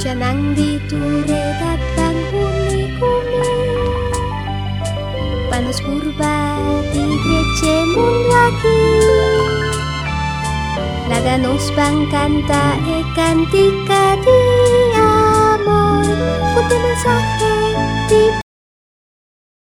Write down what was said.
Janang di ture datang umi-umi Panas purba di mun lagi. Laganos bang kanta e kantika di amor Putih mensaje di